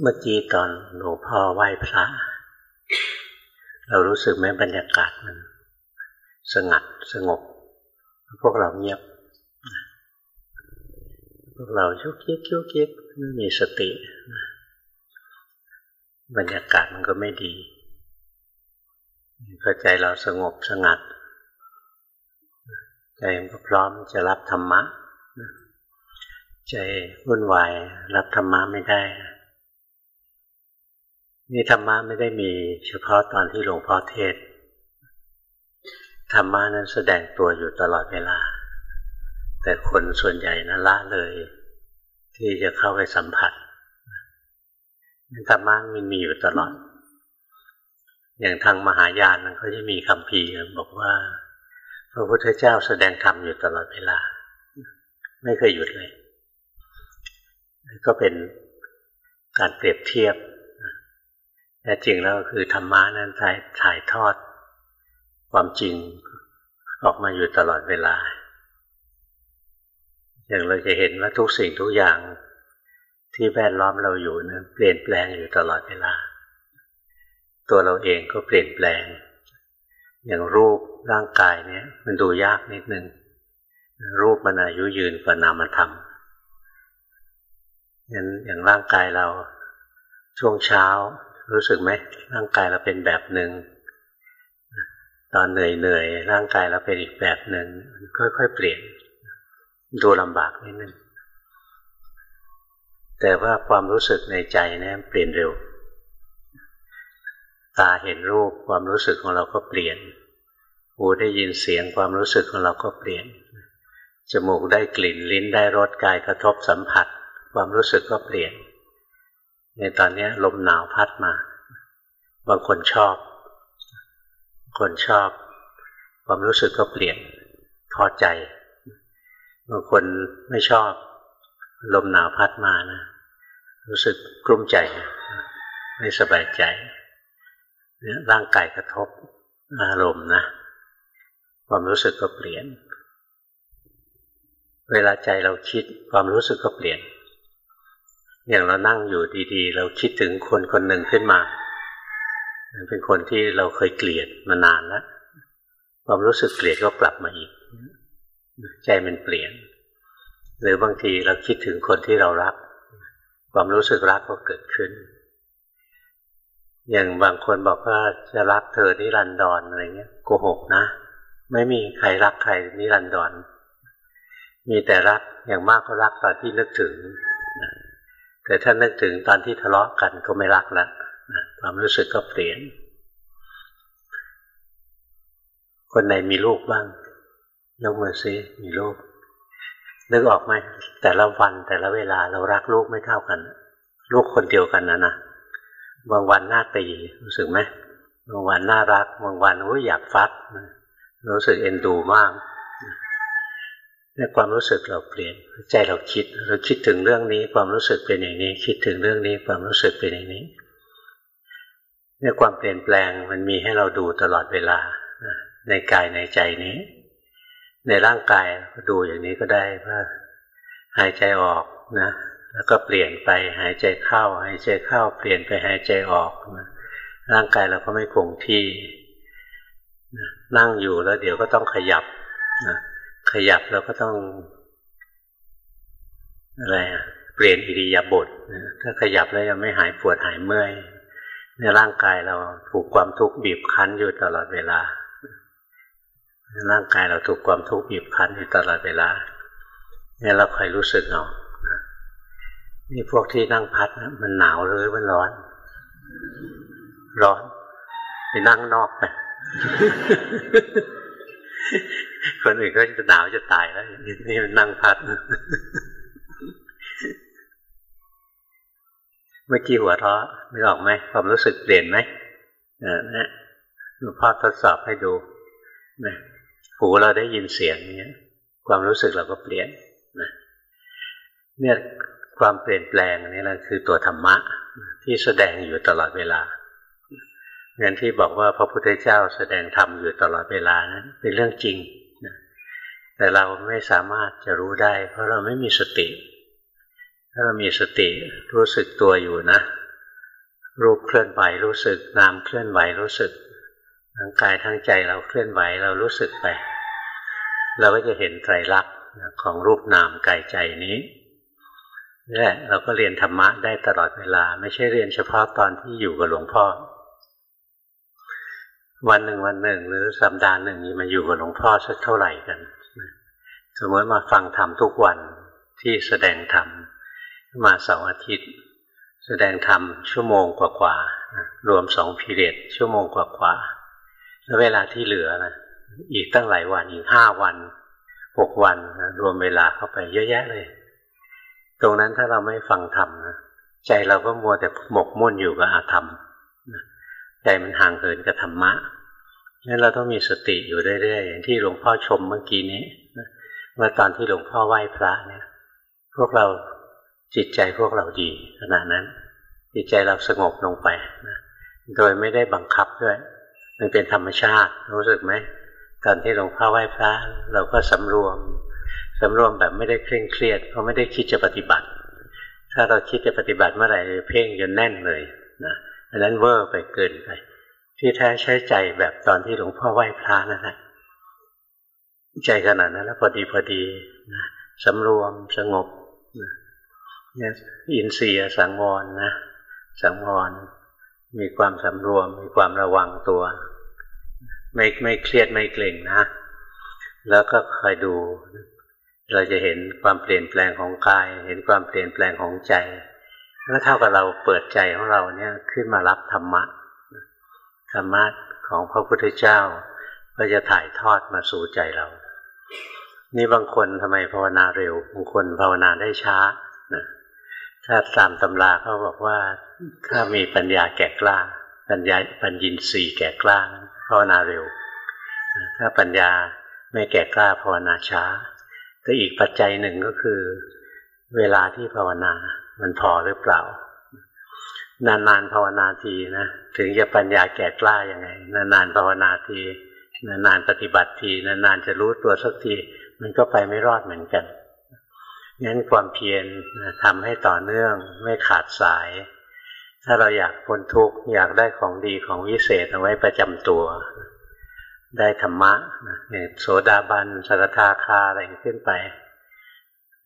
เมื่อกี้ตอนหลวงพ่อไหว้พระ เรารู้สึกไหมบรรยากาศมัน สงัดสงบ พวกเราเงียบ พวกเรายุกยิกยุกยิกไม่มีสติ บรรยากาศมันก็ไม่ดีพอใจเราสงบสงัด ใจมันก็พร้อมจะรับธรรมะ ใจวุ่นวายรับธรรมะไม่ได้ นี่ธรรมะไม่ได้มีเฉพาะตอนที่หลวงพ่อเทศ ธรรมะนั้นแสดงตัวอยู่ตลอดเวลา แต่คนส่วนใหญ่นั้นละเลย ที่จะเข้าไปสัมผัสธรรมะมันมีอยู่ตลอด อย่างทางมหายานมันก็จะมีคำพีบอกว่า พระพุทธเจ้าแสดงธรรมอยู่ตลอดเวลา ไม่เคยหยุดเลย ก็เป็นการเปรียบเทียบ แต่จริงแล้วคือธรรมะนั้นถ่ายถ่ายทอด ความจริงออกมาอยู่ตลอดเวลา อย่างเราจะเห็นว่าทุกสิ่งทุกอย่างที่แวดล้อมเราอยู่นั้นเปลี่ยนแปลงอยู่ตลอดเวลา ตัวเราเองก็เปลี่ยนแปลง อย่างรูปร่างกายเนี่ย มันดูยากนิดนึง รูปมันอายุยืนกว่านามธรรมอย่างร่างกายเราช่วงเช้า รู้สึกไหมร่างกายเราเป็นแบบหนึ่งตอนเหนื่อยเหนื่อยร่างกายเราเป็นอีกแบบหนึ่งค่อยๆเปลี่ยนดูลำบากนิดนึงแต่ว่าความรู้สึกในใจเนี่ยเปลี่ยนเร็ว ตาเห็นรูปความรู้สึกของเราก็เปลี่ยน หูได้ยินเสียงความรู้สึกของเราก็เปลี่ยน จมูกได้กลิ่นลิ้นได้รสกายกระทบสัมผัส ความรู้สึกก็เปลี่ยน ในตอนนี้ลมหนาวพัดมา บางคนชอบ คนชอบ ความรู้สึกก็เปลี่ยนพอใจ บางคนไม่ชอบ ลมหนาวพัดมานะ รู้สึกกลุ้มใจไม่สบายใจเนี่ยร่างกายกระทบอารมณ์นะ ความรู้สึกก็เปลี่ยน เวลาใจเราคิดความรู้สึกก็เปลี่ยน อย่างเรานั่งอยู่ดีๆ เราคิดถึงคนคนหนึ่งขึ้นมา เป็นคนที่เราเคยเกลียดมานานแล้วความรู้สึกเกลียดก็กลับมาอีก ใจมันเปลี่ยน หรือบางทีเราคิดถึงคนที่เรารัก ความรู้สึกรักก็เกิดขึ้น อย่างบางคนบอกว่าจะรักเธอนิรันดรออะไรเงี้ยโกหกนะ ไม่มีใครรักใครนิรันดรมีแต่รักอย่างมากก็รักตอนที่นึกถึง แต่ถ้านึกถึงตอนที่ทะเลาะกันก็ไม่รักแล้วความรู้สึกก็เปลี่ยน คนไหนมีลูกบ้าง ยกมือซิมีลูก นึกออกไหมแต่ละวันแต่ละเวลาเรารักลูกไม่เท่ากัน ลูกคนเดียวกันนะนะบางวันน้าตีรู้สึกไหมบางวันน่ารัก บางวันโอ้ยอยากฟัด รู้สึกเอ็นดูมาก ในความรู้สึกเราเปลี่ยนใจเราคิด เราคิดถึงเรื่องนี้ ความรู้สึกเป็นอย่างนี้ คิดถึงเรื่องนี้ ความรู้สึกเป็นอย่างนี้เนี่ยความเปลี่ยนแปลงมันมีให้เราดูตลอดเวลาในกายในใจนี้ ในร่างกายดูอย่างนี้ก็ได้ว่าหายใจออกนะ แล้วก็เปลี่ยนไปหายใจเข้า หายใจเข้า เปลี่ยนไปหายใจออกนะร่างกายเราก็ไม่คงที่นั่งอยู่แล้วเดี๋ยวก็ต้องขยับนะ ขยับเราก็ต้อง อะไรอะ เปลี่ยนอิริยาบถถ้าขยับแล้วยังไม่หายปวดหายเมื่อยในร่างกายเราถูกความทุกข์บีบคั้นอยู่ตลอดเวลา ร่างกายเราถูกความทุกข์บีบคั้นอยู่ตลอดเวลาเนี่ยเราคอยรู้สึกเอานี่พวกที่นั่งพัดนะมันหนาวหรือมันร้อน ร้อน ไปนั่งนอกไป คนอื่นก็จะหนาวจะตายแล้ว นี่มันนั่งพัด เมื่อกี้หัวเราะไม่ออกไหมความรู้สึกเปลี่ยนไหมเออนะหลวงพ่อทดสอบให้ดูนะหูเราได้ยินเสียงเนี้ย ความรู้สึกเราก็เปลี่ยนนะเนี่ยความเปลี่ยนแปลงนี่แหละคือตัวธรรมะ ที่แสดงอยู่ตลอดเวลางั้นที่บอกว่าพระพุทธเจ้าแสดงธรรมอยู่ตลอดเวลานะั้นเป็นเรื่องจริง แต่เราไม่สามารถจะรู้ได้ เพราะเราไม่มีสติ ถ้าเรามีสติรู้สึกตัวอยู่นะ รูปเคลื่อนไหวรู้สึก นามเคลื่อนไหวรู้สึก ทั้งกายทั้งใจเราเคลื่อนไหวเรารู้สึกไป เราก็จะเห็นไตรลักษณ์ของรูปนามกายใจนี้นี่แหละเราก็เรียนธรรมะได้ตลอดเวลา ไม่ใช่เรียนเฉพาะตอนที่อยู่กับหลวงพ่อ วันหนึ่งวันหนึ่ง หรือสัปดาห์หนึ่งมาอยู่กับหลวงพ่อสักเท่าไหร่กัน สมมติมาฟังธรรมทุกวันที่แสดงธรรมมาเสาร์อาทิตย์ แสดงธรรมชั่วโมงกว่าๆรวมสองพีเรียดชั่วโมงกว่าๆแล้วเวลาที่เหลือนะอีกตั้งหลายวันอีกห้าวันหกวันนะรวมเวลาเข้าไปเยอะแยะเลย ตรงนั้นถ้าเราไม่ฟังธรรมนะใจเราก็มัวแต่หมกมุ่นอยู่กับอาธรรมใจมันห่างเหินกับธรรมะงั้นเราต้องมีสติอยู่เรื่อยๆอย่างที่หลวงพ่อชมเมื่อกี้นี้ เมื่อตอนที่หลวงพ่อไหว้พระเนี่ย พวกเราจิตใจพวกเราดีขณะนั้น จิตใจเราสงบลงไปนะโดยไม่ได้บังคับด้วย มันเป็นธรรมชาติ รู้สึกไหมตอนที่หลวงพ่อไหว้พระ เราก็สำรวมสำรวมแบบไม่ได้เคร่งเครียด เพราะไม่ได้คิดจะปฏิบัติ ถ้าเราคิดจะปฏิบัติเมื่อไหร่เพ่งจนแน่นเลยนะอันนั้นเวอร์ไปเกินไป ที่แท้ใช้ใจแบบตอนที่หลวงพ่อไหว้พระนั่นแหละ ใจขนาดนั้นแล้วพอดีพอดีนะสำรวมสงบนะเนี่ยอินทรียสังวรนะสังวร มีความสำรวม มีความระวังตัว ไม่ไม่เครียดไม่เกร็งนะ แล้วก็คอยดู เราจะเห็นความเปลี่ยนแปลงของกาย เห็นความเปลี่ยนแปลงของใจก็เท่ากับเราเปิดใจของเราเนี่ยขึ้นมารับธรรมะธรรมะของพระพุทธเจ้า ก็จะถ่ายทอดมาสู่ใจเรา นี่บางคนทำไมภาวนาเร็ว บางคนภาวนาได้ช้านะถ้าตามตำราเขาบอกว่า ถ้ามีปัญญาแก่กล้า ปัญญาปัญญินสี่แก่กล้าภาวนาเร็ว ถ้าปัญญาไม่แก่กล้าภาวนาช้าแต่อีกปัจจัยหนึ่งก็คือ เวลาที่ภาวนา มันพอหรือเปล่า นานๆภาวนาทีนะถึงจะปัญญาแก่กล้ายังไง นานๆภาวนาที นานๆปฏิบัติทีนานๆจะรู้ตัวสักที มันก็ไปไม่รอดเหมือนกันงั้นความเพียรทำให้ต่อเนื่องไม่ขาดสาย ถ้าเราอยากพ้นทุกข์อยากได้ของดีของวิเศษเอาไว้ประจำตัว ได้ธรรมะโสดาบันสกทาคาอะไรขึ้นไป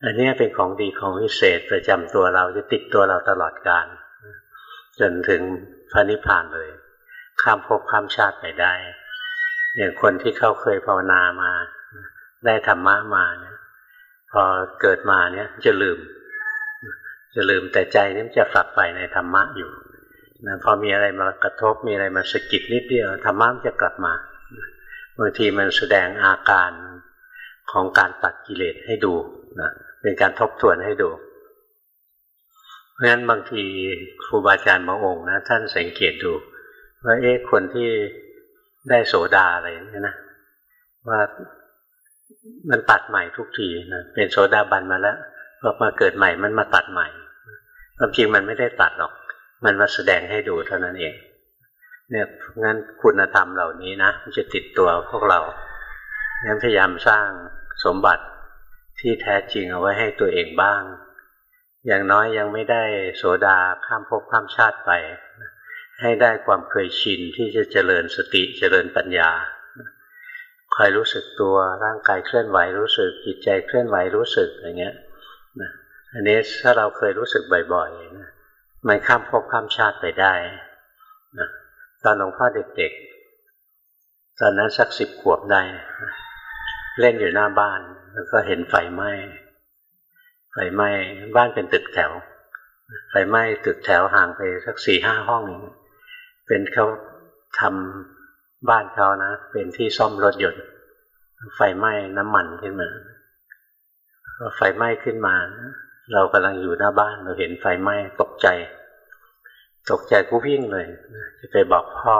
อันนี้เป็นของดีของวิเศษประจำตัวเราจะติดตัวเราตลอดกาลจนถึงพระนิพพานเลย ข้ามภพข้ามชาติไปได้ อย่างคนที่เขาเคยภาวนามา ได้ธรรมะมาเนี่ยพอเกิดมาเนี่ยจะลืม จะลืมแต่ใจนี่มันจะฝักไปในธรรมะอยู่นะพอมีอะไรมากระทบมีอะไรมาสะกิดนิดเดียวธรรมะมันจะกลับมาบางทีมันแสดงอาการของการตัดกิเลสให้ดูนะเป็นการทบทวนให้ดูเพราะฉะนั้นบางทีครูบาอาจารย์บางองค์นะท่านสังเกตดูว่าเอ๊ะคนที่ ได้โสดาอะไรเนี่ยนะว่ามันตัดใหม่ทุกทีนะเป็นโสดาบันมาแล้วพอมาเกิดใหม่มันมาตัดใหม่ความจริงมันไม่ได้ตัดหรอก มันมาแสดงให้ดูเท่านั้นเอง เนี่ยงั้นคุณธรรมเหล่านี้นะมันจะติดตัวพวกเรางั้นพยายามสร้างสมบัติที่แท้จริงเอาไว้ให้ตัวเองบ้าง อย่างน้อยยังไม่ได้โสดาข้ามภพข้ามชาติไป ให้ได้ความเคยชินที่จะเจริญสติเจริญปัญญาคอยรู้สึกตัวร่างกายเคลื่อนไหวรู้สึกจิตใจเคลื่อนไหวรู้สึกอะไรเงี้ยนะอันนี้ถ้าเราเคยรู้สึกบ่อยๆนะมันข้ามภพข้ามชาติไปได้นะตอนหลวงพ่อเด็กๆ ตอนนั้นสักสิบขวบได้ เล่นอยู่หน้าบ้าน แล้วก็เห็นไฟไหม้ไฟไหม้บ้านเป็นตึกแถวไฟไหม้ตึกแถวห่างไปสักสี่ห้าห้องเเป็นเขาทำบ้านเขานะ เป็นที่ซ่อมรถยนต์ไฟไหม้น้ำมันขึ้นมาพอไฟไหม้ขึ้นมา เรากำลังอยู่หน้าบ้านเราเห็นไฟไหม้ตกใจ ตกใจกูวิ่งเลยจะไปบอกพ่อ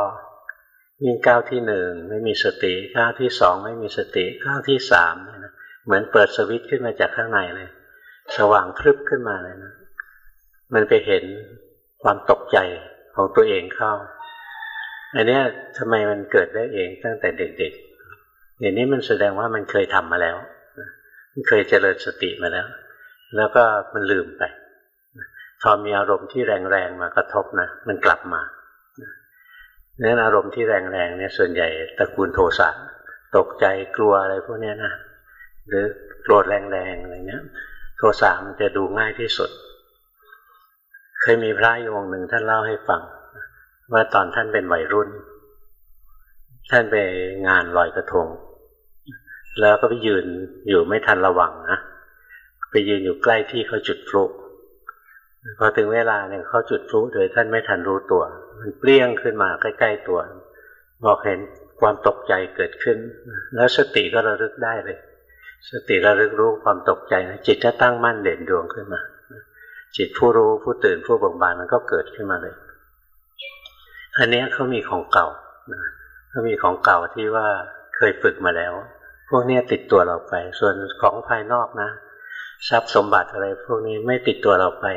วิ่งก้าวที่หนึ่งไม่มีสติก้าวที่สองไม่มีสติก้าวที่สามเนี่ยเหมือนเปิดสวิตช์ขึ้นมาจากข้างในเลย สว่างพรึบขึ้นมาเลยนะ มันไปเห็นความตกใจของตัวเองเข้า อันนี้ทำไมมันเกิดได้เองตั้งแต่เด็กๆอย่างนี้มันแสดงว่ามันเคยทำมาแล้ว มันเคยเจริญสติมาแล้ว แล้วก็มันลืมไปพอมีอารมณ์ที่แรงๆมากระทบนะมันกลับมานั้นอารมณ์ที่แรงๆเนี่ยส่วนใหญ่ตระกูลโทสะตกใจกลัวอะไรพวกนี้นะหรือโกรธแรงๆอะไรเงี้ย โทสะมันจะดูง่ายที่สุด เคยมีพระอยู่องค์หนึ่งท่านเล่าให้ฟัง ว่าตอนท่านเป็นวัยรุ่น ท่านไปงานลอยกระทง แล้วก็ไปยืนอยู่ไม่ทันระวังนะไปยืนอยู่ใกล้ที่เขาจุดพลุพอถึงเวลาเนี่ยเขาจุดพลุโดยท่านไม่ทันรู้ตัว มันเปรี้ยงขึ้นมาใกล้ ๆตัว บอกเห็นความตกใจเกิดขึ้น แล้วสติก็ระลึกได้เลย สติระลึกรู้ความตกใจนะจิตจะตั้งมั่นเด่นดวงขึ้นมา จิตผู้รู้ผู้ตื่นผู้เบิกบานมันก็เกิดขึ้นมาเลย อันนี้เขามีของเก่าเขามีของเก่าที่ว่าเคยฝึกมาแล้ว พวกนี้ติดตัวเราไป ส่วนของภายนอกนะ ทรัพย์สมบัติอะไร พวกนี้ไม่ติดตัวเราไป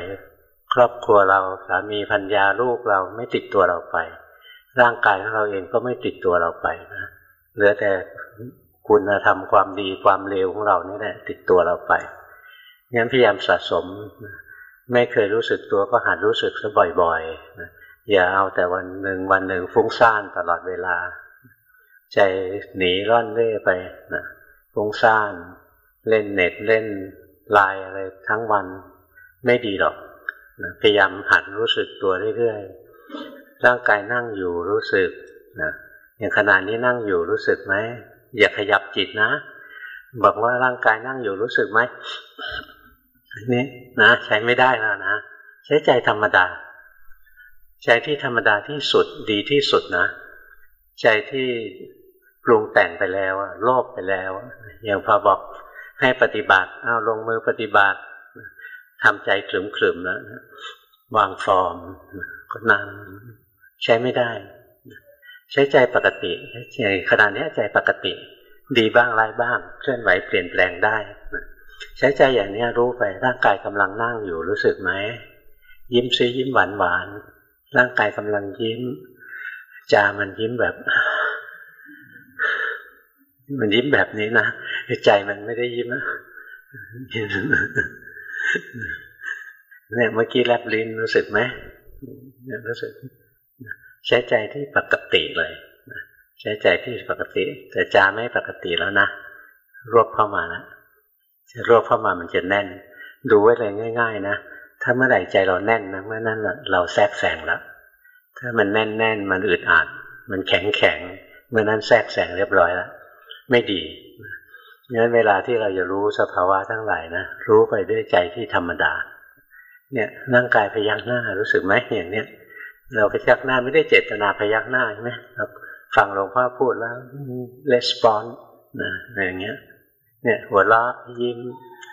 ครอบครัวเราสามีพัญญาลูกเราไม่ติดตัวเราไป ร่างกายของเราเองก็ไม่ติดตัวเราไปนะเหลือแต่คุณธรรมความดีความเลวของเรานี่แหละติดตัวเราไปงั้นพยายามสะสม ไม่เคยรู้สึกตัวก็หัดรู้สึกซะบ่อยๆนะ อย่าเอาแต่วันหนึ่งวันหนึ่งฟุ้งซ่านตลอดเวลา ใจหนีร่อนเร่ไปนะฟุ้งซ่านเล่นเน็ตเล่นไลน์อะไรทั้งวันไม่ดีหรอกนะพยายามหัดรู้สึกตัวเรื่อยๆร่างกายนั่งอยู่รู้สึกนะอย่างขณะนี้นั่งอยู่รู้สึกไหมอย่าขยับจิตนะ บอกว่าร่างกายนั่งอยู่รู้สึกไหมนี่นะ ใช้ไม่ได้แล้วนะ ใช้ใจธรรมดา ใจที่ธรรมดาที่สุดดีที่สุดนะ ใจที่ปรุงแต่งไปแล้วโลภไปแล้ว อย่างพอบอกให้ปฏิบัติเอาลงมือปฏิบัติทำใจขลุ่มๆแล้ววางฟอร์มก็นั่งใช้ไม่ได้ ใช้ใจปกติใจขณะนี้ใจปกติ ดีบ้างร้ายบ้าง เคลื่อนไหวเปลี่ยนแปลงได้ใช้ใจอย่างนี้รู้ไปร่างกายกำลังนั่งอยู่รู้สึกไหมยิ้มซียิ้มหวานหวาน ร่างกายกำลังยิ้มจามันยิ้มแบบ มันยิ้มแบบนี้นะใจมันไม่ได้ยิ้มนะเนี่ยเมื่อกี้แลบลิ้นรู้สึกไหมรู้สึกใช้ใจที่ปกติเลยใช้ใจที่ปกติ แต่จาไม่ปกติแล้วนะรวบเข้ามาแล้วจะรวบเข้ามามันจะแน่น ดูไว้เลยง่าย ๆ นะ ถ้าเมื่อไหร่ใจเราแน่นนะเมื่อนั้นเราแทรกแซงแล้วถ้ามันแน่นแน่นมันอึดอัดมันแข็งแข็งเมื่อนั้นแทรกแซงเรียบร้อยแล้วไม่ดีงั้นเวลาที่เราจะรู้สภาวะทั้งหลายนะรู้ไปด้วยใจที่ธรรมดา เนี่ยร่างกายพยักหน้ารู้สึกไหมอย่างเนี้ยเราพยักหน้าไม่ได้เจตนาพยักหน้าใช่ไหมเราฟังหลวงพ่อพูดแล้วレスปอนนะอย่างเงี้ย เนี่ยหัวเราะยิ้ม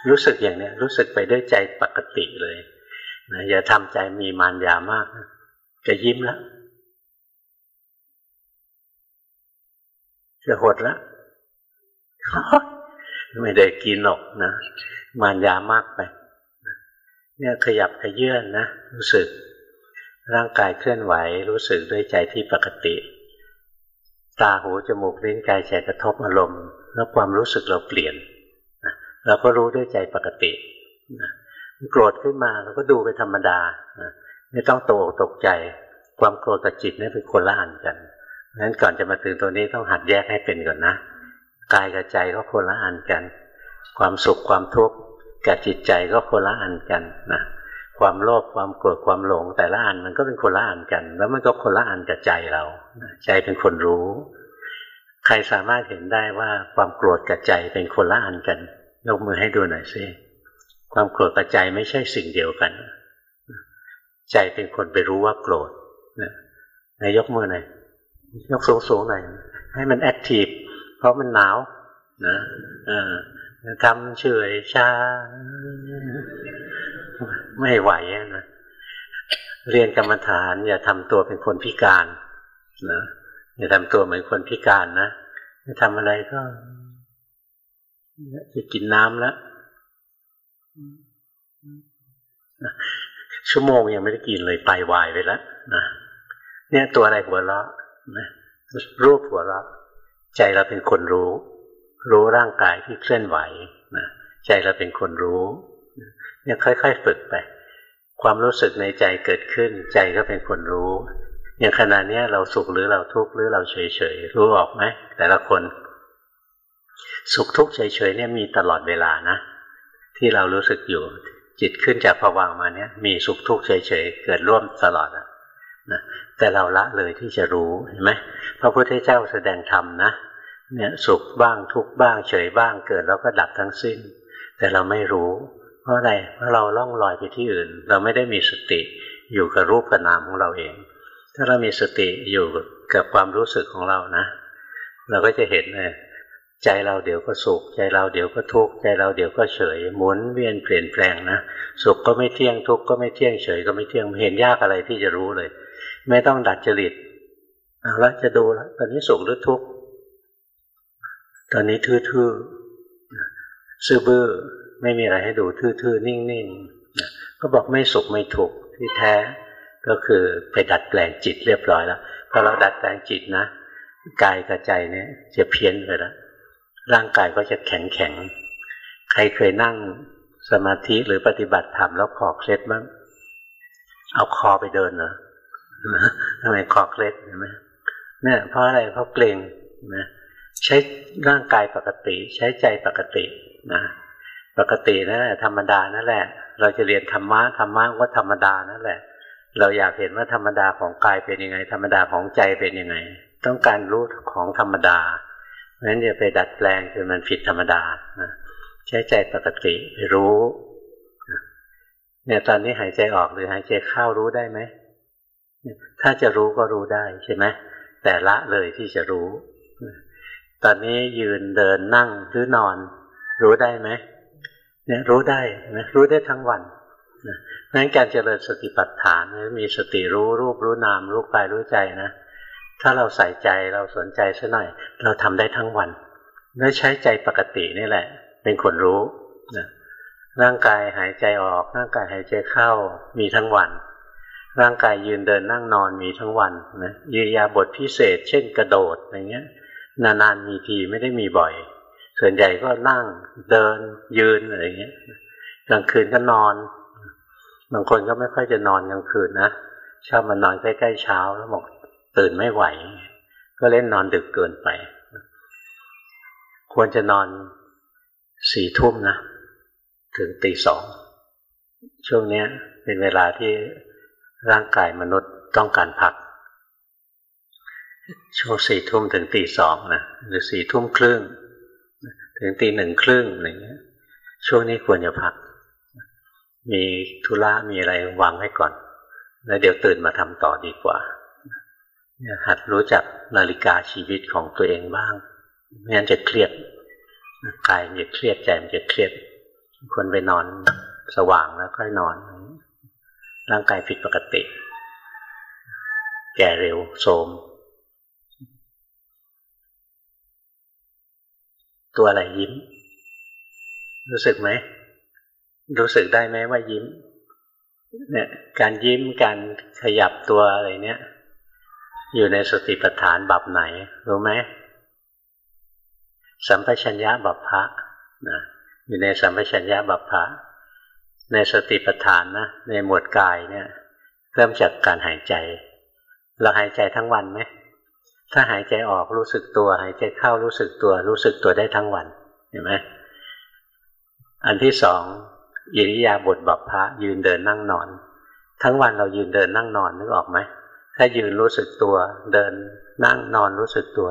รู้สึกอย่างเนี้ยรู้สึกไปด้วยใจปกติเลย นะอย่าทำใจมีมารยามากนะจะยิ้มแล้วจะหดแล้วไม่ได้กินหรอกนะมารยามากไป เนี่ยขยับขยื่นนะรู้สึก ร่างกายเคลื่อนไหว รู้สึกด้วยใจที่ปกติ ตาหูจมูกลิ้นกายใจกระทบอารมณ์ แล้วความรู้สึกเราเปลี่ยนเราก็รู้ด้วยใจปกติ โกรธขึ้นมาเราก็ดูไปธรรมดาไม่ต้องตกตกใจ ความโกรธกับจิตนี่เป็นคนละอันกันนั้นก่อนจะมาถึงตัวนี้ต้องหัดแยกให้เป็นก่อนนะกายกับใจก็คนละอันกัน ความสุขความทุกข์กับจิตใจก็คนละอันกันนะความโลภความโกรธความหลงแต่ละอันมันก็เป็นคนละอันกัน แล้วมันก็คนละอันกับใจเราใจเป็นคนรู้ ใครสามารถเห็นได้ว่าความโกรธกับใจเป็นคนละอันกันยกมือให้ดูหน่อยสิ ความโกรธกับใจไม่ใช่สิ่งเดียวกัน ใจเป็นคนไปรู้ว่าโกรธนายยกมือหน่อยยกสูงๆหน่อยให้มันแอคทีฟเพราะมันหนาวนะทำเฉยชา ไม่ไหวนะเรียนกรรมฐาน อย่าทำตัวเป็นคนพิการนะอย่าทำตัวเหมือนคนพิการนะทำอะไรก็จะกินน้ำแล้ว ชั่วโมงยังไม่ได้กินเลยไปวายไปแล้วนะเนี่ยตัวอะไรหัวเราะนะรูปหัวเราะใจเราเป็นคนรู้ รู้ร่างกายที่เคลื่อนไหวนะใจเราเป็นคนรู้เนี่ยค่อย ๆ ฝึกไป ความรู้สึกในใจเกิดขึ้น ใจก็เป็นคนรู้อย่างขณะนี้เราสุขหรือเราทุกข์หรือเราเฉยเฉยรู้ออกไหมแต่ละคน สุขทุกข์เฉยเฉยเนี่ยมีตลอดเวลานะ ที่เรารู้สึกอยู่ จิตขึ้นจากภวังมาเนี่ยมีสุขทุกข์เฉยเฉยเกิดร่วมตลอดนะแต่เราละเลยที่จะรู้เห็นไหมพระพุทธเจ้าแสดงธรรมนะเนี่ยสุขบ้างทุกบ้างเฉยบ้างเกิดแล้วก็ดับทั้งสิ้น แต่เราไม่รู้ เพราะอะไรเพราะเราล่องลอยไปที่อื่น เราไม่ได้มีสติอยู่กับรูปกับนามของเราเอง ถ้าเรามีสติอยู่กับความรู้สึกของเรานะ เราก็จะเห็นเลย ใจเราเดี๋ยวก็สุข ใจเราเดี๋ยวก็ทุกข์ใจเราเดี๋ยวก็เฉยหมุนเวียนเปลี่ยนแปลงนะสุขก็ไม่เที่ยงทุกข์ก็ไม่เที่ยงเฉยก็ไม่เที่ยงเห็นยากอะไรที่จะรู้เลย ไม่ต้องดัดจริตเอาละจะดูแล้วตอนนี้สุขหรือทุกข์ตอนนี้ทื่อๆซื่อบื้อไม่มีอะไรให้ดูทื่อๆนิ่งๆก็บอกไม่สุขไม่ทุกข์ที่แท้ ก็คือไปดัดแปลงจิตเรียบร้อยแล้วพอเราดัดแปลงจิตนะกายกับใจเนี่ยจะเพี้ยนไปแล้ว ร่างกายก็จะแข็งแข็ง ใครเคยนั่งสมาธิหรือปฏิบัติธรรมแล้วคอเคล็ดบ้าง เอาคอไปเดินเหรอทำไมคอเคล็ดเห็นไหมเนี่ยเพราะอะไรเพราะเกรงนะใช้ร่างกายปกติ ใช้ใจปกตินะปกตินั่นแหละธรรมดานั่นแหละ เราจะเรียนธรรมะธรรมะว่าธรรมดานั่นแหละ เราอยากเห็นว่าธรรมดาของกายเป็นยังไง ธรรมดาของใจเป็นยังไง ต้องการรู้ของธรรมดา นั้นอย่าไปดัดแปลงจนมันผิดธรรมดานะใช้ใจปกติรู้เนี่ยตอนนี้หายใจออกหรือหายใจเข้ารู้ได้ไหม ถ้าจะรู้ก็รู้ได้ใช่ไหมแต่ละเลยที่จะรู้ ตอนนี้ยืนเดินนั่งหรือนอน รู้ได้ไหมเนี่ยรู้ได้นะรู้ได้ทั้งวันนะนั้นการเจริญสติปัฏฐานมีสติรู้รูปรู้นามรู้กายรู้ใจนะ ถ้าเราใส่ใจเราสนใจสัหน่อย เราทำได้ทั้งวันแล้วใช้ใจปกตินี่แหละ เป็นคนรู้นะร่างกายหายใจออก ร่างกายหายใจเข้ามีทั้งวัน ร่างกายยืนเดินนั่งนอนมีทั้งวันนะยืยาบทพิเศษ เช่นกระโดดอย่างเงี้ย นานๆมีทีไม่ได้มีบ่อย ส่วนใหญ่ก็นั่งเดินยืนอะไรเงี้ยกลางคืนก็นอนบางคนก็ไม่ค่อยจะนอนกลางคืนนะชอบมานอนใกล้ๆเช้าแล้วบอก ตื่นไม่ไหว ก็เล่นนอนดึกเกินไป ควรจะนอนสี่ทุ่มนะ ถึงตีสองช่วงนี้เป็นเวลาที่ร่างกายมนุษย์ต้องการพัก ช่วงสี่ทุ่มถึงตีสองนะหรือสี่ทุ่มครึ่ง ถึงตีหนึ่งครึ่งอะไรเงี้ย ช่วงนี้ควรจะพัก มีธุระมีอะไรวางไว้ก่อน แล้วเดี๋ยวตื่นมาทำต่อดีกว่า หัดรู้จักนาฬิกาชีวิตของตัวเองบ้างไม่งั้นจะเครียดกายมันจะเครียดใจมันจะเครียดควรไปนอนสว่างแล้วค่อยนอน ร่างกายผิดปกติ แก่เร็วโทมตัวอะไรยิ้ม รู้สึกไหม รู้สึกได้ไหมว่ายิ้ม เนี่ย การยิ้มการขยับตัวอะไรเนี่ย อยู่ในสติปัฏฐานบับไหน รู้ไหมสัมปชัญญะบัพพะนะอยู่ในสัมปชัญญะบัพพะในสติปัฏฐานนะในหมวดกายเนี่ย เริ่มจากการหายใจ เราหายใจทั้งวันไหมถ้าหายใจออกรู้สึกตัว หายใจเข้ารู้สึกตัว รู้สึกตัวได้ทั้งวันเห็นไหมอันที่สองอิริยาบถบัพพะยืนเดินนั่งนอน ทั้งวันเรายืนเดินนั่งนอนนึกออกไหม ถ้ายืนรู้สึกตัว เดินนั่งนอนรู้สึกตัว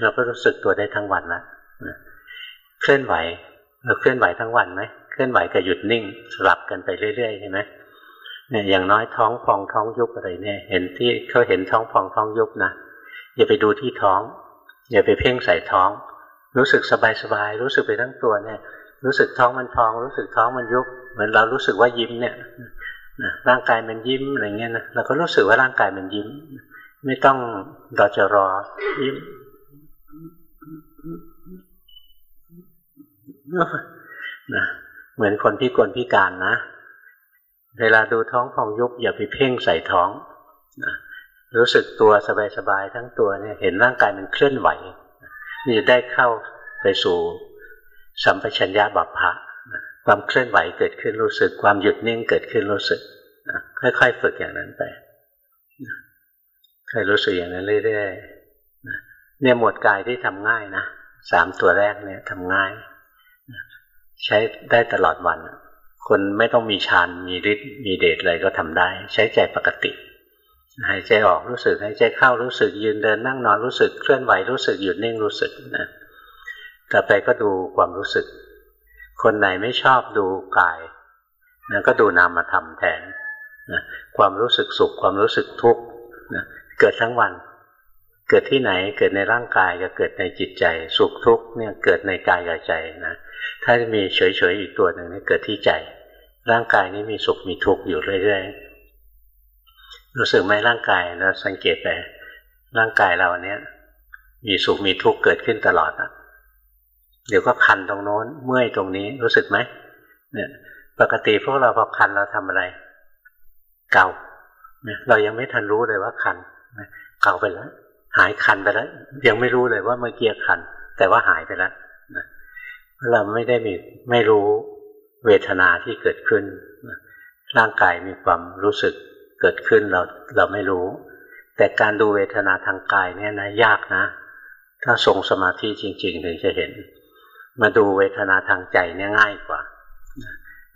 เราก็รู้สึกตัวได้ทั้งวันละเคลื่อนไหวเราเคลื่อนไหวทั้งวันไหมเคลื่อนไหวกับหยุดนิ่งสลับกันไปเรื่อยๆใช่ไหมเนี่ยอย่างน้อยท้องพองท้องยุบอะไรเนี่ย เห็นที่เขาเห็นท้องพองท้องยุบนะอย่าไปดูที่ท้อง อย่าไปเพ่งใส่ท้อง รู้สึกสบายๆรู้สึกไปทั้งตัวเนี่ย รู้สึกท้องมันพอง รู้สึกท้องมันยุบเหมือนเรารู้สึกว่ายิ้มเนี่ย นะร่างกายมันยิ้มอะไรเงี้ยนะเราก็รู้สึกว่าร่างกายมันยิ้ม ไม่ต้องราจะรอยิ้มนะเหมือนคนที่กลพิการนะ เวลาดูท้องพองยุบอย่าไปเพ่งใส่ท้องนะรู้สึกตัวสบายๆทั้งตัวเนี่ยเห็นร่างกายมันเคลื่อนไหวนี่จะได้เข้าไปสู่สัมปชัญญะบัพพะ ความเคลื่อนไหวเกิดขึ้นรู้สึก ความหยุดนิ่งเกิดขึ้นรู้สึกนะค่อย ๆ ฝึกอย่างนั้นไปเคยรู้สึกอย่างนั้นเรื่อยๆเนี่ยหมวดกายที่ทำง่ายนะสามตัวแรกเนี่ยทำง่ายใช้ได้ตลอดวัน คนไม่ต้องมีฌานมีฤทธิ์มีเดชอะไรก็ทำได้ ใช้ใจปกติหายใจออกรู้สึกหายใจเข้ารู้สึกยืนเดินนั่งนอนรู้สึกเคลื่อนไหวรู้สึกหยุดนิ่งรู้สึกนะต่อไปก็ดูความรู้สึก คนไหนไม่ชอบดูกายนะก็ดูนามธรรมแทนนะความรู้สึกสุขความรู้สึกทุกข์นะเกิดทั้งวัน เกิดที่ไหนเกิดในร่างกายก็เกิดในจิตใจ สุขทุกข์เนี่ยเกิดในกายกับใจนะถ้าจะมีเฉยๆอีกตัวหนึ่งนี่เกิดที่ใจ ร่างกายนี้มีสุขมีทุกข์อยู่เรื่อยๆรู้สึกไหมร่างกายเราสังเกตไปร่างกายเราเนี้ยมีสุขมีทุกข์เกิดขึ้นตลอดอะ เดี๋ยวก็คันตรงโน้น เมื่อยตรงนี้รู้สึกไหมเนี่ยปกติพวกเราพอคันเราทำอะไร เกาเรายังไม่ทันรู้เลยว่าคันเกาไปแล้ว หายคันไปแล้ว ยังไม่รู้เลยว่าเมื่อกี้คัน แต่ว่าหายไปแล้วเราไม่ได้มีไม่รู้เวทนาที่เกิดขึ้นร่างกายมีความรู้สึกเกิดขึ้นเราเราไม่รู้ แต่การดูเวทนาทางกายเนี่ยนะยากนะ ถ้าทรงสมาธิจริง ๆ ถึงจะเห็น มาดูเวทนาทางใจเนี่ยง่ายกว่า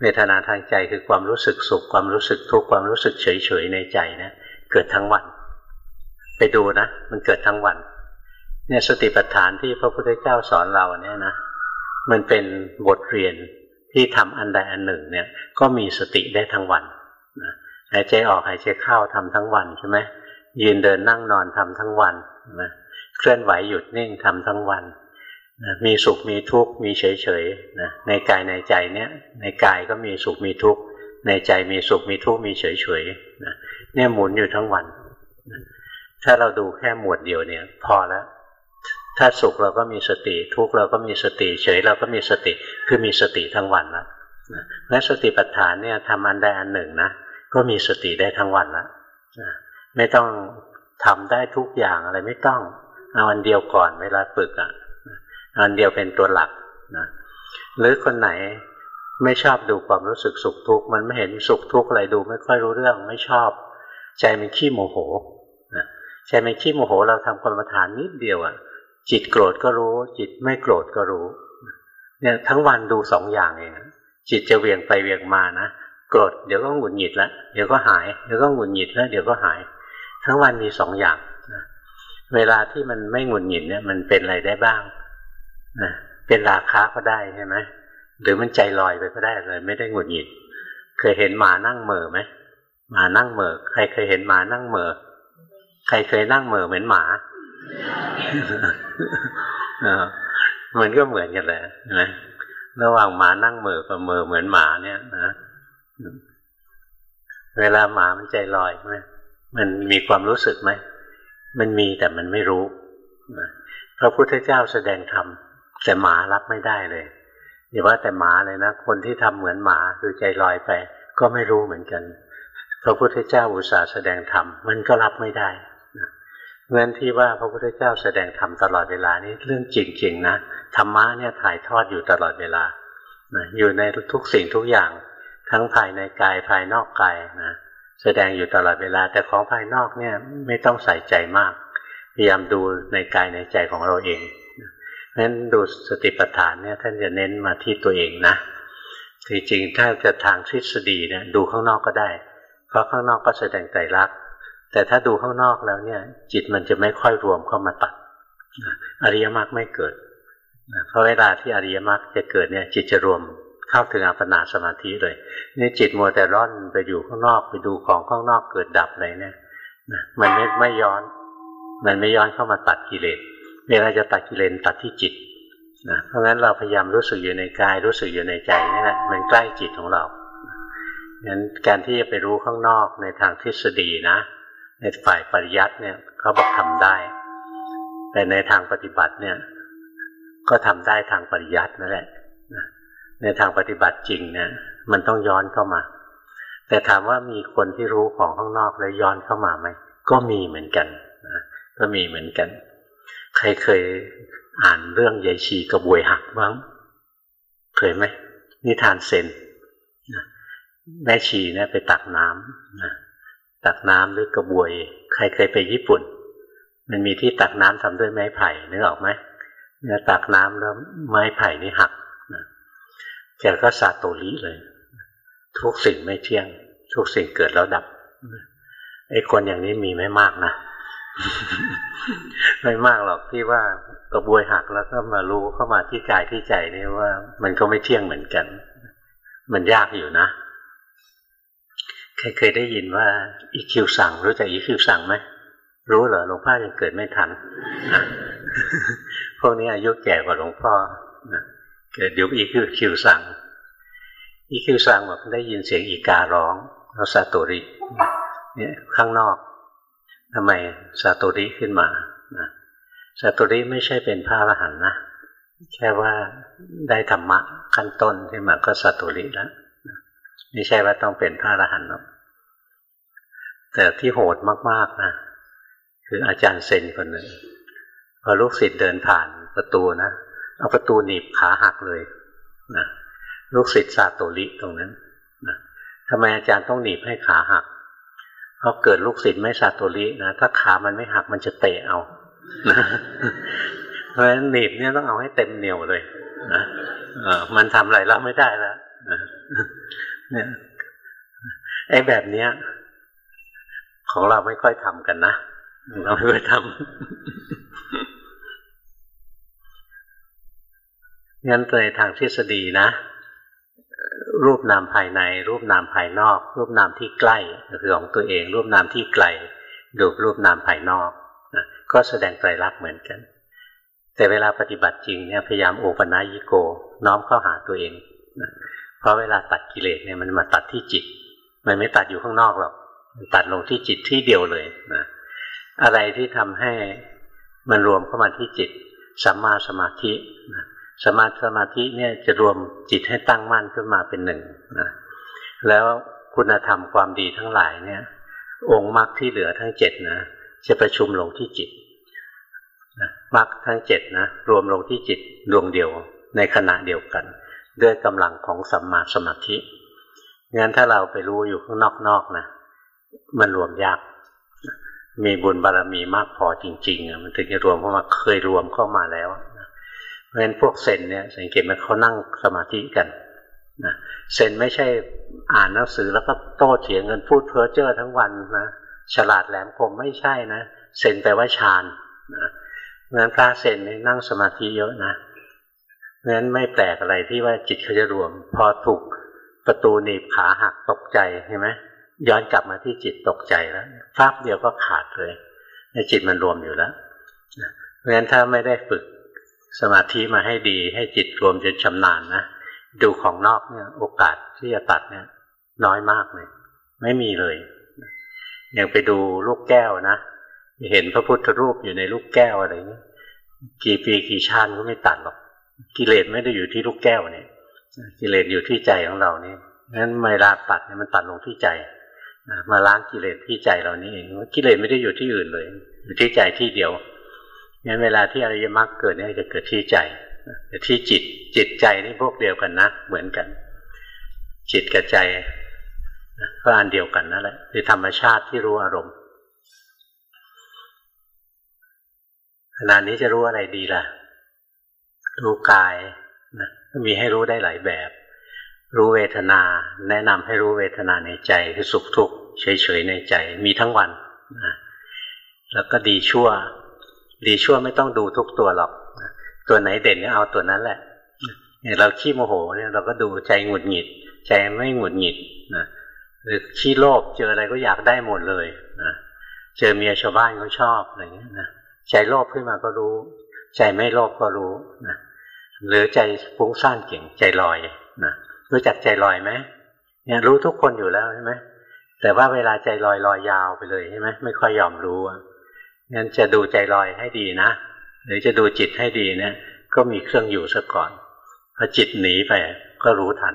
เวทนาทางใจคือความรู้สึกสุข ความรู้สึกทุกข์ความรู้สึกเฉยๆในใจนะเกิดทั้งวัน ไปดูนะ มันเกิดทั้งวัน เนี่ยสติปัฏฐานที่พระพุทธเจ้าสอนเราเนี่ยนะมันเป็นบทเรียนที่ทำอันใดอันหนึ่งเนี่ย ก็มีสติได้ทั้งวันนะหายใจออกหายใจเข้าทำทั้งวันใช่ไหมยืนเดินนั่งนอนทำทั้งวันนะเคลื่อนไหวหยุดนิ่งทำทั้งวัน นะมีสุขมีทุกข์มีเฉยเฉยนะในกายในใจเนี่ยในกายก็มีสุขมีทุกข์ในใจมีสุขมีทุกข์มีเฉยเฉยนะเนี่ยหมุนอยู่ทั้งวันนะถ้าเราดูแค่หมวดเดียวเนี่ย พอแล้วถ้าสุขเราก็มีสติทุกข์เราก็มีสติ เฉยเราก็มีสติคือมีสติทั้งวันแล้วและสติปัฏฐานเนี่ยทำอันใดอันหนึ่งนะก็มีสติได้ทั้งวันแล้วไม่ต้องทำได้ทุกอย่างอะไรไม่ต้องเอาอันเดียวก่อนเวลาฝึกอะ อันเดียวเป็นตัวหลักนะหรือคนไหนไม่ชอบดูความรู้สึกสุขทุกข์มันไม่เห็นสุขทุกข์อะไรดูไม่ค่อยรู้เรื่องไม่ชอบ ใจมันขี้โมโหนะใจมันขี้โมโหเราทำกรรมฐานนิดเดียวอะจิตโกรธก็รู้ จิตไม่โกรธก็รู้เนี่ยทั้งวันดูสองอย่างเองจิตจะเวียงไปเวียงมานะโกรธเดี๋ยวก็หงุดหงิดแล้วเดี๋ยวก็หายเดี๋ยวก็หงุดหงิดแล้วเดี๋ยวก็หาย ทั้งวันมีสองอย่างนะเวลาที่มันไม่หงุดหงิดเนี่ยมันเป็นอะไรได้บ้าง นะเป็นราคาก็ได้ใช่ไหมหรือมันใจลอยไปก็ได้เลย ไม่ได้หงุดหงิด เคยเห็นหมานั่งเหม่อไหมหมานั่งเหม่อใครเคยเห็นหมานั่งเหม่อใครเคยนั่งเหม่อเหมือนหมามันก็เหมือนกันแหละนะระหว่างหมานั่งเมอกับมือเหมือนหมาเนี่ยนะเวลาหมามันใจลอยไหมมันมีความรู้สึกไหมมันมีแต่มันไม่รู้พระพุทธเจ้าแสดงธรรม แต่หมารับไม่ได้เลยอย่าว่าแต่หมาเลยนะ คนที่ทำเหมือนหมาคือใจลอยไป ก็ไม่รู้เหมือนกัน พระพุทธเจ้าอุตส่าห์แสดงธรรมมันก็รับไม่ได้เงินที่ว่าพระพุทธเจ้าแสดงธรรมตลอดเวลานี้เรื่องจริงๆนะธรรมะเนี่ยถ่ายทอดอยู่ตลอดเวลานะอยู่ในทุกสิ่งทุกอย่าง ทั้งภายในกายภายนอกกายนะแสดงอยู่ตลอดเวลา แต่ของภายนอกเนี่ยไม่ต้องใส่ใจมาก พยายามดูในกายในใจของเราเอง นั้นดูสติปัฏฐานเนี่ยท่านจะเน้นมาที่ตัวเองนะจริงๆถ้าจะทางทฤษฎีเนี่ยดูข้างนอกก็ได้ เพราะข้างนอกก็แสดงใจรัก แต่ถ้าดูข้างนอกแล้วเนี่ย จิตมันจะไม่ค่อยรวมเข้ามาตัดอริยมรรคไม่เกิดเพราะเวลาที่อริยมรรคจะเกิดเนี่ย จิตจะรวมเข้าถึงอัปปนาสมาธิเลยนี่จิตมัวแต่ร่อนไปอยู่ข้างนอกไปดูของข้างนอกเกิดดับอะไรเนี่ยมันไม่ไม่ย้อน มันไม่ย้อนเข้ามาตัดกิเลส เวลาจะตัดกิเลสตัดที่จิตนะเพราะฉะนั้นเราพยายามรู้สึกอยู่ในกาย รู้สึกอยู่ในใจนี่แหละมันใกล้จิตของเรางั้นการที่จะไปรู้ข้างนอกในทางทฤษฎีนะ ในฝ่ายปริยัติเนี่ยเขาบอกทำได้ แต่ในทางปฏิบัติเนี่ย ก็ทำได้ทางปริยัตินั่นแหละในทางปฏิบัติจริงเนี่ยมันต้องย้อนเข้ามา แต่ถามว่ามีคนที่รู้ของข้างนอกแล้วย้อนเข้ามาไหมก็มีเหมือนกันนะก็มีเหมือนกัน ใครเคยอ่านเรื่องยายชีกระบวยหักบ้าง เคยไหมนิทานเซนแม่ชีเนี่ยไปตักน้ำนะตักน้ำหรือกระบวย ใครเคยไปญี่ปุ่น มันมีที่ตักน้ำทำด้วยไม้ไผ่นึกออกไหมเนี่ยตักน้ำแล้วไม้ไผ่นี่หักนะแกก็สาโตริเลย ทุกสิ่งไม่เที่ยง ทุกสิ่งเกิดแล้วดับไอ้คนอย่างนี้มีไม่มากนะ ไม่มากหรอกที่ว่ากระบวยหักแล้วก็มารู้เข้ามาที่กายที่ใจนี่ว่า มันก็ไม่เที่ยงเหมือนกัน มันยากอยู่นะใครเคยได้ยินว่าอิคคิวซังรู้จักอิคคิวซังไหมรู้เหรอหลวงพ่อยังเกิดไม่ทันพวกนี้อายุแก่กว่าหลวงพ่อเกิดยุคอิคคิวคิวซัง อิคคิวซังบอกได้ยินเสียงอีการ้องแล้วซาโตริเนี่ยข้างนอก ทำไมซาโตริขึ้นมานะซาโตริไม่ใช่เป็นพระอรหันต์นะ แค่ว่าได้ธรรมะขั้นต้นขึ้นมาก็ซาโตริแล้วไม่ใช่ว่าต้องเป็นพระอรหันต์หรอกแต่ที่โหดมากๆนะคืออาจารย์เซนคนหนึ่งพอลูกศิษย์เดินผ่านประตูนะเอาประตูหนีบขาหักเลยนะลูกศิษย์ซาโตริตรงนั้นนะทำไมอาจารย์ต้องหนีบให้ขาหักเพราเกิดลูกศิษย์ไม่ซาโตรินะถ้าขามันไม่หักมันจะเตะเอาเพราะฉะนั้นหนีบเนี่ยต้องเอาให้เต็มเหนียวเลยนะมันทำอะไรเราไม่ได้แล้วเนี่ยไอ้แบบเนี้ย ของเราไม่ค่อยทำกันนะเราไม่ค่อยทำงั้นเลยทางทฤษฎีนะ รูปนามภายใน รูปนามภายนอก รูปนามที่ใกล้คือของตัวเอง รูปนามที่ไกล ดูรูปนามภายนอกนะก็แสดงไตรลักษณ์เหมือนกัน แต่เวลาปฏิบัติจริงเนี่ยพยายามโอปนายิโก น้อมเข้าหาตัวเองนะเพราะเวลาตัดกิเลสเนี่ยมันมาตัดที่จิต มันไม่ตัดอยู่ข้างนอกหรอกมันตัดลงที่จิตที่เดียวเลยนะอะไรที่ทำให้มันรวมเข้ามาที่จิตสัมมาสมาธินะ สมาสมาธิเนี่ยจะรวมจิตให้ตั้งมั่นขึ้นมาเป็นหนึ่งนะแล้วคุณธรรมความดีทั้งหลายเนี่ย องค์มรรคที่เหลือทั้งเจ็ดนะจะประชุมลงที่จิตมรรคทั้งเจ็ดนะรวมลงที่จิตดวงเดียวในขณะเดียวกัน ด้วยกำลังของสัมมาสมาธิงั้นถ้าเราไปรู้อยู่ข้างนอกๆนะมันรวมยาก มีบุญบารรมีมากพอจริงๆมันถึงจะรวมเข้ามาเคยรวมเข้ามาแล้ว เพราะฉะนั้นพวกเซนเนี่ยสังเกตมันเขานั่งสมาธิกันนะเซนไม่ใช่อ่านหนังสือแล้วก็โต้เถียงกันพูดเพ้อเจ้อทั้งวันนะฉลาดแหลมคมไม่ใช่นะเซนแปลว่าฌานนะงั้นพระเซนนี่นั่งสมาธิเยอะนะเพราะฉะนั้นไม่แปลกอะไรที่ว่าจิตเขาจะรวม พอถูกประตูหนีบขาหักตกใจเห็นไหมย้อนกลับมาที่จิตตกใจแล้วฟาบเดียวก็ขาดเลยในจิตมันรวมอยู่แล้วเพราะฉะนั้นถ้าไม่ได้ฝึก สมาธิมาให้ดีให้จิตรวมจนชำนาญนะดูของนอกเนี่ย โอกาสที่จะตัดเนี่ย น้อยมากเลย ไม่มีเลยอย่างไปดูลูกแก้วนะเห็นพระพุทธรูปอยู่ในลูกแก้วอะไรเงี้ยกี่ปีกี่ชาติก็ไม่ตัดหรอก กิเลสไม่ได้อยู่ที่ลูกแก้วเนี่ย กิเลสอยู่ที่ใจของเรานี่งั้นเวลาตัดเนี่ยมันตัดลงที่ใจมาล้างกิเลสที่ใจเรานี่เองกิเลสไม่ได้อยู่ที่อื่นเลย อยู่ที่ใจที่เดียว งั้นเวลาที่อริยมรรคเกิดเนี่ยจะเกิดที่ใจที่จิตจิตใจนี่พวกเดียวกันนะ เหมือนกัน จิตกับใจก็อันเดียวกันนั่นแหละคือธรรมชาติที่รู้อารมณ์ขณะนี้จะรู้อะไรดีล่ะ รู้กายนะมีให้รู้ได้หลายแบบ รู้เวทนา แนะนำให้รู้เวทนาในใจคือสุขทุกข์เฉยๆในใจ มีทั้งวันนะแล้วก็ดีชั่ว ดีชั่วไม่ต้องดูทุกตัวหรอก ตัวไหนเด่นก็เอาตัวนั้นแหละเนี่ยเราขี้โมโหเนี่ยเราก็ดูใจหงุดหงิด ใจไม่หงุดหงิดนะหรือขี้โลภเจออะไรก็อยากได้หมดเลยนะเจอเมียชาวบ้านเขาชอบอะไรเงี้ยนะใจโลภขึ้นมาก็รู้ ใจไม่โลภก็รู้นะหรือใจฟุ้งซ่านเก่งใจลอยนะรู้จักใจลอยไหมเนี่ยรู้ทุกคนอยู่แล้วใช่ไหมแต่ว่าเวลาใจลอยลอยยาวไปเลยใช่ไหมไม่ค่อยยอมรู้ งั้นจะดูใจลอยให้ดีนะ หรือจะดูจิตให้ดีเนี่ยก็มีเครื่องอยู่ซะก่อนพอจิตหนีไปก็รู้ทัน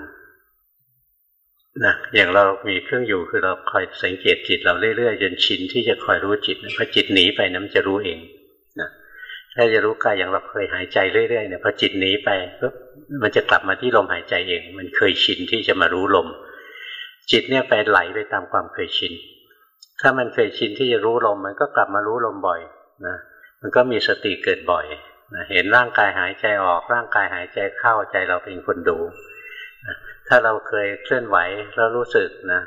นะอย่างเรามีเครื่องอยู่คือเราคอยสังเกตจิตเราเรื่อยๆจนชินที่จะคอยรู้จิตพอจิตหนีไปนะมันจะรู้เองนะถ้าจะรู้กายอย่างเราเคยหายใจเรื่อยๆเนี่ยพอจิตหนีไปปุ๊บมันจะกลับมาที่ลมหายใจเอง มันเคยชินที่จะมารู้ลม จิตเนี่ยไปไหลไปตามความเคยชิน ถ้ามันเคยชินที่จะรู้ลมมันก็กลับมารู้ลมบ่อยนะมันก็มีสติเกิดบ่อยนะเห็นร่างกายหายใจออก ร่างกายหายใจเข้าใจเราเป็นคนดูนะถ้าเราเคยเคลื่อนไหวแล้วรู้สึกนะ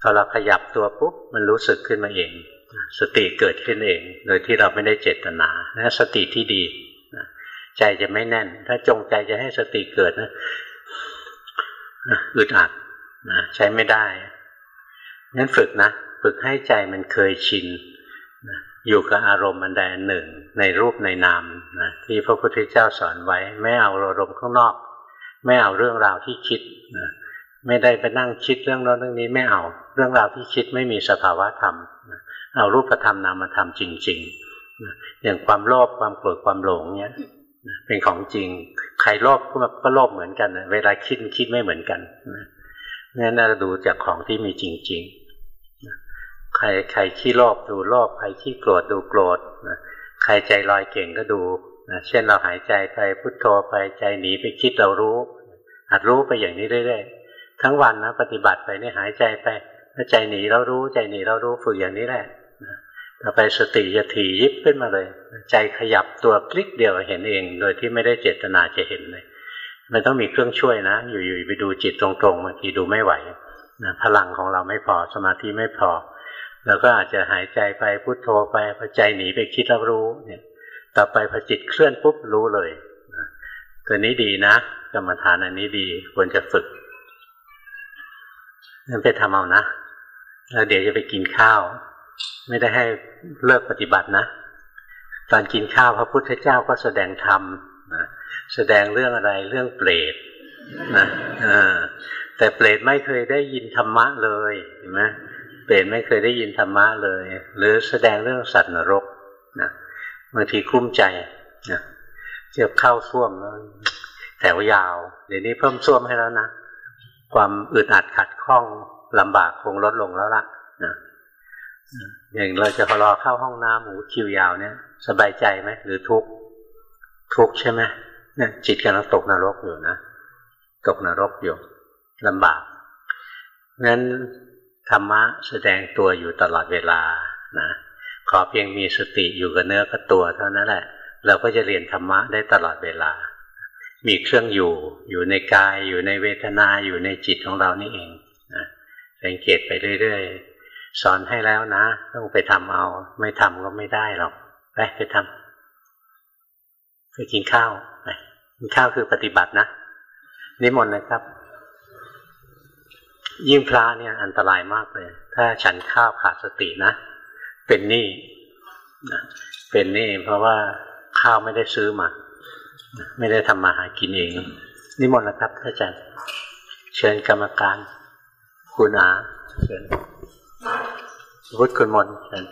พอเราขยับตัวปุ๊บมันรู้สึกขึ้นมาเอง สติเกิดขึ้นเอง โดยที่เราไม่ได้เจตนานะสติที่ดีนะใจจะไม่แน่น ถ้าจงใจจะให้สติเกิดนะอึดอัดนะใช้ไม่ได้งั้นฝึกนะ ฝึกให้ใจมันเคยชินอยู่กับอารมณ์อันใดอันหนึ่ง ในรูปในนามนะที่พระพุทธเจ้าสอนไว้ ไม่เอาอารมณ์ข้างนอก ไม่เอาเรื่องราวที่คิดนะไม่ได้ไปนั่งคิดเรื่องนั้นเรื่องนี้ไม่เอา เรื่องราวที่คิดไม่มีสภาวะธรรมนะเอารูปธรรมนามธรรมจริงๆนะอย่างความโลภความโกรธความหลงเนี้ยเป็นของจริง ใครโลภก็โลภเหมือนกันนะเวลาคิดคิดไม่เหมือนกันนะงั้นเราดูจากของที่มีจริง ๆ ใครใครขี้โลภดูโลภใครขี้โกรธดูโกรธนะใครใจลอยเก่งก็ดูนะเช่นเราหายใจไปพุทโธไปใจหนีไปคิดเรารู้หัดรู้ไปอย่างนี้เรื่อยๆทั้งวันนะปฏิบัติไปนี่หายใจไปถ้าใจหนีเรารู้ใจหนีเรารู้ฝึกอย่างนี้แหละต่อไปสติจะถี่ยิบขึ้นมาเลย ใจขยับตัวคลิกเดียวเห็นเอง โดยที่ไม่ได้เจตนาจะเห็นเลย มันต้องมีเครื่องช่วยนะ อยู่ๆไปดูจิตตรงๆบางทีดูไม่ไหวนะพลังของเราไม่พอสมาธิไม่พอ เราก็อาจจะหายใจไปพุโทโธไปพอใจหนีไปคิดรับรู้เนี่ย ต่อไปพอจิตเคลื่อนปุ๊บรู้เลยตัวนี้ดีนะกรรมฐานอันนี้ดีควรจะฝึกนั่นไปทำเอานะแล้วเดี๋ยวจะไปกินข้าว ไม่ได้ให้เลิกปฏิบัตินะตอนกินข้าวพระพุทธเจ้าก็แสดงธรรมนะแสดงเรื่องอะไรเรื่องเปรตนะแต่เปรตไม่เคยได้ยินธรรมะเลยเห็นไหม เปรตไม่เคยได้ยินธรรมะเลย หรือแสดงเรื่องสัตว์นรกนะบางทีคุ้มใจนะเจ็บเข้าส้วมแล้วแถวยาว เดี๋ยวนี้เพิ่มส้วมให้แล้วนะ ความอึดอัดขัดข้องลำบากคงลดลงแล้วล่ะนะอย่างเราจะรอเข้าห้องน้ำหูคิวยาวเนี่ย สบายใจไหมหรือทุกข์ทุกข์ใช่ไหมเนี่ยจิตกำลังตกนรกอยู่นะ ตกนรกอยู่ลำบากงั้น ธรรมะแสดงตัวอยู่ตลอดเวลานะขอเพียงมีสติอยู่กับเนื้อกับตัวเท่านั้นแหละ เราก็จะเรียนธรรมะได้ตลอดเวลา มีเครื่องอยู่อยู่ในกาย อยู่ในเวทนาอยู่ในจิตของเรานี่เองนะสังเกตไปเรื่อยๆสอนให้แล้วนะ ต้องไปทำเอา ไม่ทำก็ไม่ได้หรอกไปไปทำไปกินข้าวไปกินข้าวคือปฏิบัตินะนิมนต์นะครับ ยิ่งพระเนี่ยอันตรายมากเลย ถ้าฉันข้าวขาดสตินะ เป็นหนี้เป็นหนี้เพราะว่าข้าวไม่ได้ซื้อมา ไม่ได้ทำมาหากินเอง นิมนต์นะครับท่านอาจารย์ เชิญกรรมการ คุณอาเชิญวุฒิคุณมนเชิญ